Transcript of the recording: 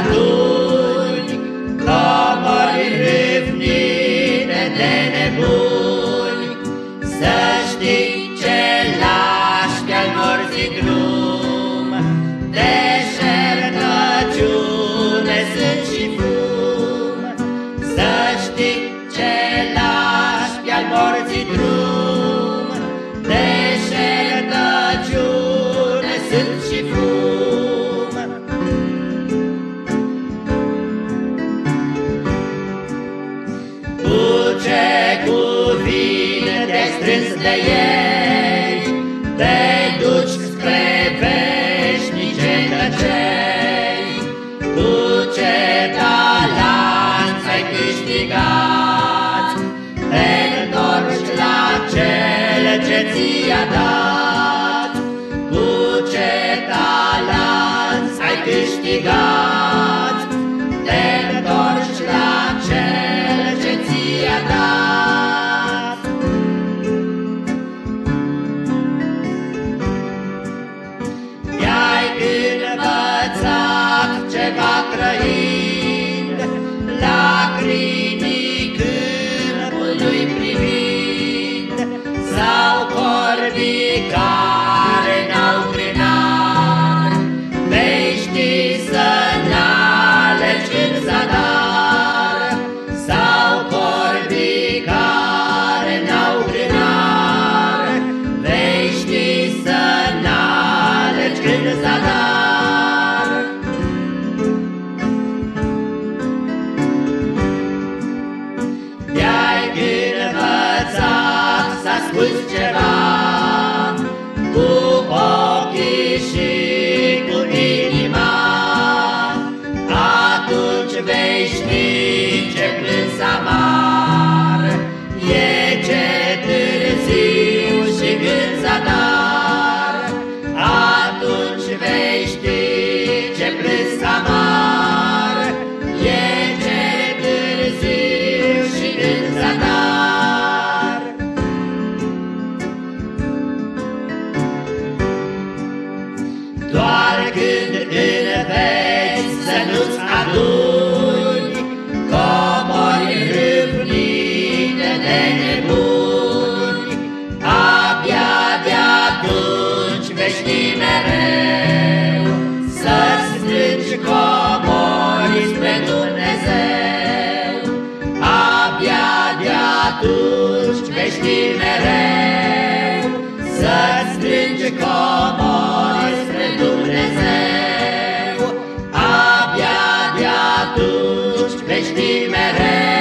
să aduni comori râvnite de nebuni, Să știi ce lași pe-al morții drum, strâns de ei, Te duci spre veșnice tăcei, Tu ce talanți ai câștigat, Te întorci la cel ce ți-a dat, Tu ce talanți ai câștigat, să asculți ceva Cu ochii și cu inima Atunci vei ști ce plâns amar. E ce târziu și în zadar Atunci vei ști ce plâns amar de-atunci vei ști mereu Să-ți strângi comori spre Dumnezeu. Abia de-atunci vei ști mereu